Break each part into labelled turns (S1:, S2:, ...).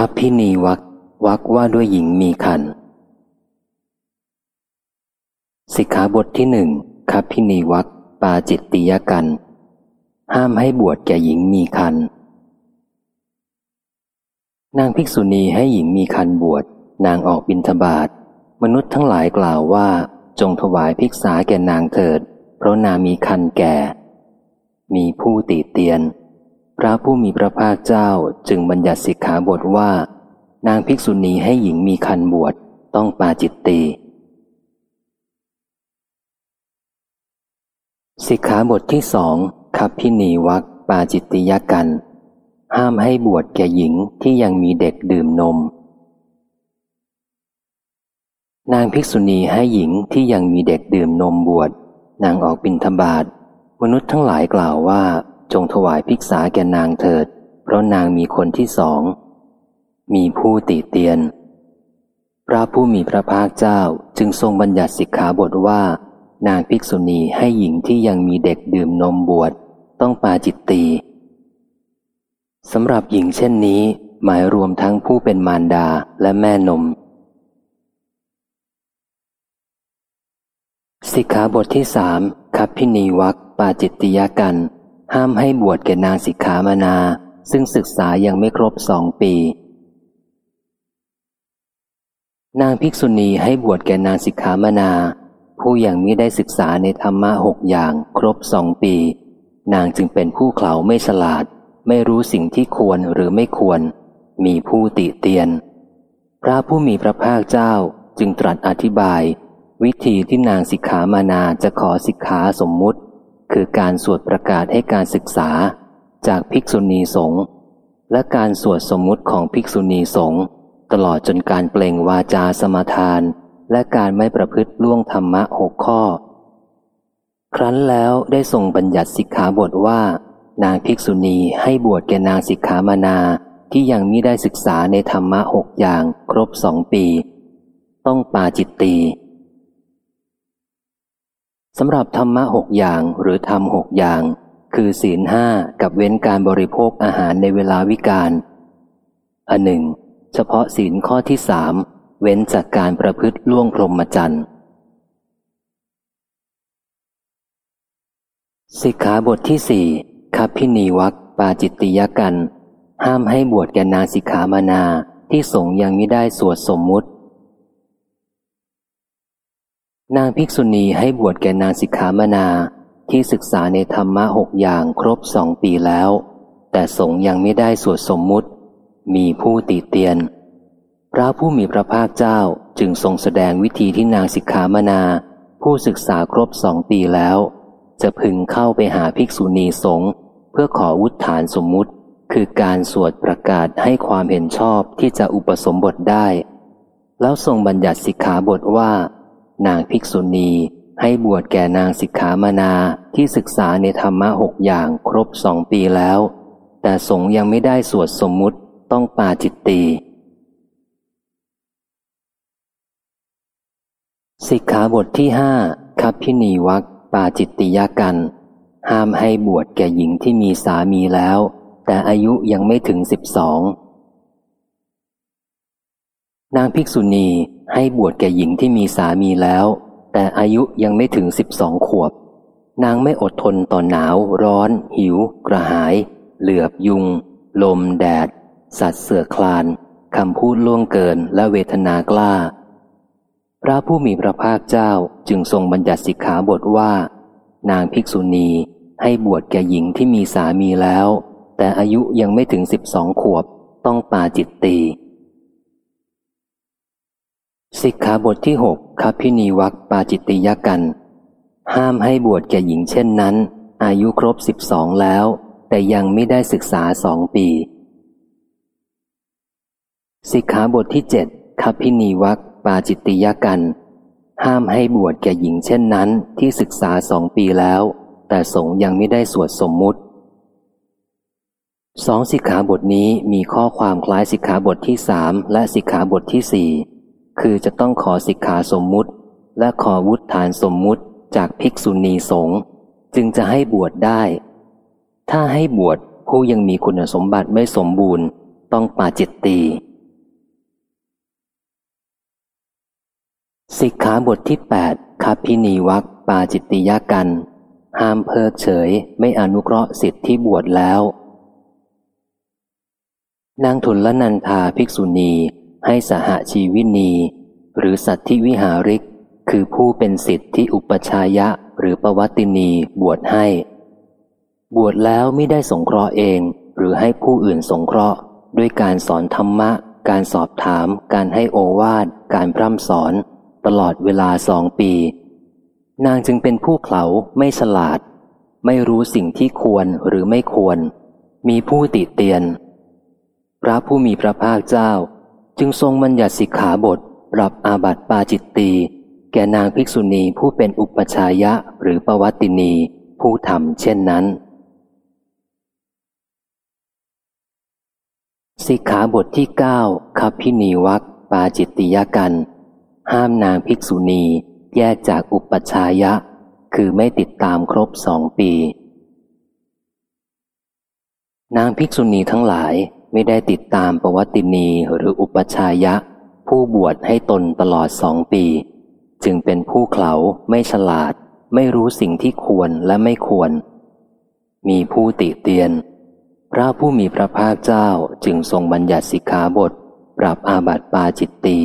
S1: คับพินีวักวักว่าด้วยหญิงมีคันสิกขาบทที่หนึ่งคับพินีวักปาจิตติยกัน ห้ามให้บวชแก่หญิงมีคันนางภิกษุณีให้หญิงมีคันบวช นางออกบิณฑบาตมนุษย์ทั้งหลายกล่าวว่า จงถวายภิกษาแก่นางเถิด เพราะนางมีคันแก่ มีผู้ติเตียน พระผู้มีพระภาคเจ้าจึงบัญญัติสิกขาบทว่า นางภิกษุณีให้หญิงมีคันบวชต้องปาจิตตีสิกขาบทที่สองคับพินีวักปาจิตติยกัน ห้ามให้บวชแก่หญิงที่ยังมีเด็กดื่มนม นางภิกษุณีให้หญิงที่ยังมีเด็กดื่มนมบวชนางออกบิณฑบาตมนุษย์ทั้งหลายกล่าวว่า จงถวายภิกษาแก่นางเถิด เพราะนางมีคนที่สอง มีผู้ติเตียน พระผู้มีพระภาคเจ้าจึงทรงบัญญัติสิกขาบทว่า นางภิกษุณีให้หญิงที่ยังมีเด็กดื่มนมบวชต้องปาจิตตีสำหรับหญิงเช่นนี้ หมายรวมทั้งผู้เป็นมารดาและแม่นม สิกขาบทที่สามคับพินีวักปาจิตติยกัน ห้ามให้บวชแก่นางสิกขามานา ซึ่งศึกษายังไม่ครบสองปี นางภิกษุณีให้บวชแก่นางสิกขามานา ผู้ยังมิได้ศึกษาในธรรมะหกอย่างครบสองปี นางจึงเป็นผู้เข่าไม่ฉลาด ไม่รู้สิ่งที่ควรหรือไม่ควร มีผู้ติเตียน พระผู้มีพระภาคเจ้าจึงตรัสอธิบาย วิธีที่นางสิกขามานาจะขอสิกขาสมมุติ คือการสวดประกาศให้การศึกษาจากภิกษุณีสงฆ์และการสวดสมมุติของภิกษุณีสงฆ์ตลอดจนการเปล่งวาจาสมาทาน และการไม่ประพฤติล่วงธรรมะหกข้อ ครั้นแล้วได้ทรงบัญญัติสิกขาบทว่า นางภิกษุณีให้บวชแก่นางสิกขามานาที่ยังมิได้ศึกษาในธรรมะหกอย่างครบสองปี ต้องปาจิตตี สำหรับธรรมะหกอย่างหรือธรรมหกอย่าง คือศีลห้ากับเว้นการบริโภคอาหารในเวลาวิกาลอันหนึ่ง เฉพาะศีลข้อที่สามเว้นจากการประพฤติล่วงพรหมจรรย์สิกขาบทที่สี่คับพินีวักปาจิตติยกัน ห้ามให้บวชแกนาสิกขามานาที่สงยังไม่ได้สวดสมมุติ นางภิกษุณีให้บวชแก่นางสิกขามานาที่ศึกษาในธรรมะหกอย่างครบสองปีแล้ว แต่สงยังไม่ได้สวดสมมุติ มีผู้ติเตียน พระผู้มีพระภาคเจ้าจึงทรงแสดงวิธีที่นางสิกขามานา ผู้ศึกษาครบสองปีแล้ว จะพึงเข้าไปหาภิกษุณีสงฆ์เพื่อขอวุฒฐานสมมุติ คือการสวดประกาศให้ความเห็นชอบที่จะอุปสมบทได้ แล้วทรงบัญญัติสิกขาบทว่า นางภิกษุณีให้บวชแก่นางสิกขามานาที่ศึกษาในธรรมะหกอย่างครบสองปีแล้ว แต่สงยังไม่ได้สวดสมมุติต้องปาจิตตีสิกขาบทที่ห้าคับพินีวักปาจิตติยากัน ห้ามให้บวชแก่หญิงที่มีสามีแล้ว แต่อายุยังไม่ถึงสิบสองนางภิกษุณี ให้บวชแก่หญิงที่มีสามีแล้ว แต่อายุยังไม่ถึงสิบสองขวบ นางไม่อดทนต่อหนาว ร้อน หิว กระหาย เหลือบยุง ลม แดด สัตว์เสือคลานคำพูดล่วงเกินและเวทนากล้า พระผู้มีพระภาคเจ้าจึงทรงบัญญัติสิกขาบทว่า นางภิกษุณีให้บวชแก่หญิงที่มีสามีแล้ว แต่อายุยังไม่ถึงสิบสองขวบต้องปาจิตตี สิกขาบทที่หกคับพินีวักปาจิตติยกัน ห้ามให้บวชแก่หญิงเช่นนั้น อายุครบสิบสองแล้ว แต่ยังไม่ได้ศึกษาสองปี สิกขาบทที่เจ็ดคับพินีวักปาจิตติยกัน ห้ามให้บวชแก่หญิงเช่นนั้นที่ศึกษาสองปีแล้ว แต่สงยังไม่ได้สวดสมมุติสองสิกขาบทนี้มีข้อความคล้ายสิกขาบทที่สามและสิกขาบทที่สี่ คือจะต้องขอสิกขาสมมุติ และขอวุฒิฐานสมมุติจากภิกษุณีสงฆ์จึงจะให้บวชได้ ถ้าให้บวชผู้ยังมีคุณสมบัติไม่สมบูรณ์ ต้องปาจิตตีสิกขาบทที่ 8คัพภินีวรรค ปาจิตติยกัณฑ์ ห้ามเพิกเฉยไม่อนุเคราะห์ศิษย์ที่บวชแล้ว นางถุลลนันทาภิกษุณี ให้สหชีวินีหรือสัตธิวิหาริก คือผู้เป็นสิทธิที่อุปชายะหรือประวัตินีบวชให้ บวชแล้วไม่ได้สงเคราะห์เอง หรือให้ผู้อื่นสงเคราะห์ ด้วยการสอนธรรมะ การสอบถาม การให้โอวาท การพร่ำสอน ตลอดเวลาสองปี นางจึงเป็นผู้เขาไม่ฉลาด ไม่รู้สิ่งที่ควรหรือไม่ควร มีผู้ติเตียน พระผู้มีพระภาคเจ้า จึงทรงบัญญัติสิกขาบท ปรับอาบัติปาจิตตีแก่นางภิกษุณีผู้เป็นอุปชายะหรือปวัตินีผู้ทำเช่นนั้น สิกขาบทที่เก้าคับพินีวักปาจิตติยกัน ห้ามนางภิกษุณีแยกจากอุปชายะ คือไม่ติดตามครบสองปี นางภิกษุณีทั้งหลาย ไม่ได้ติดตามประวัตินีหรืออุปชายะ ผู้บวชให้ตนตลอดสองปี จึงเป็นผู้เขาไม่ฉลาด ไม่รู้สิ่งที่ควรและไม่ควร มีผู้ติเตียน พระผู้มีพระภาคเจ้าจึงทรงบัญญัติสิกขาบท ปรับอาบัติปาจิตตี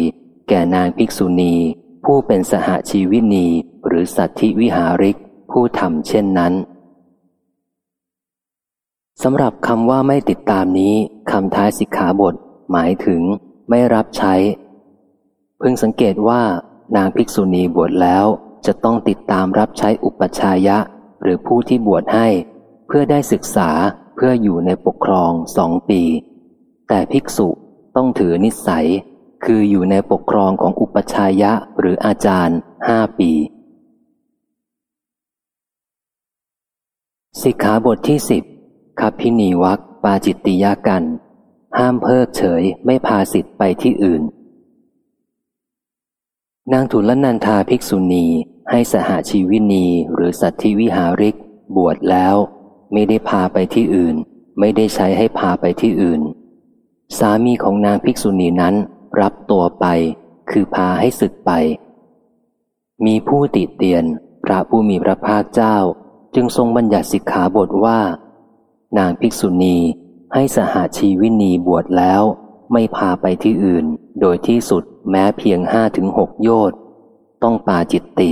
S1: แก่นางภิกษุณี ผู้เป็นสหชีวินีหรือสัตธิวิหาริก ผู้ทำเช่นนั้น สำหรับคำว่าไม่ติดตามนี้คำท้ายสิกขาบท หมายถึง ไม่รับใช้เพิ่งสังเกตว่า นางภิกษุณีบวชแล้วจะต้องติดตามรับใช้อุปชายะ หรือผู้ที่บวชให้ เพื่อได้ศึกษาเพื่ออยู่ในปกครองสองปี แต่ภิกษุต้องถือนิสัย คืออยู่ในปกครองของอุปชายะหรืออาจารย์ห้าปีสิกขาบทที่สิบ คับพินีวักปาจิตติยากัน ห้ามเพิกเฉยไม่พาสิทธิ์ไปที่อื่น นางทุลนันทาภิกษุณีให้สหชีวินีหรือสัตธิวิหาริก บวชแล้ว ไม่ได้พาไปที่อื่น ไม่ได้ใช้ให้พาไปที่อื่น สามีของนางภิกษุณีนั้นรับตัวไป คือพาให้ศึกไป มีผู้ติเตียน พระผู้มีพระภาคเจ้า จึงทรงบัญญัติสิกขาบทว่า นางภิกษุณีให้สหาชีวินีบวชแล้ว ไม่พาไปที่อื่น โดยที่สุดแม้เพียงห้าถึงหกโยชน์ต้องปาจิตตี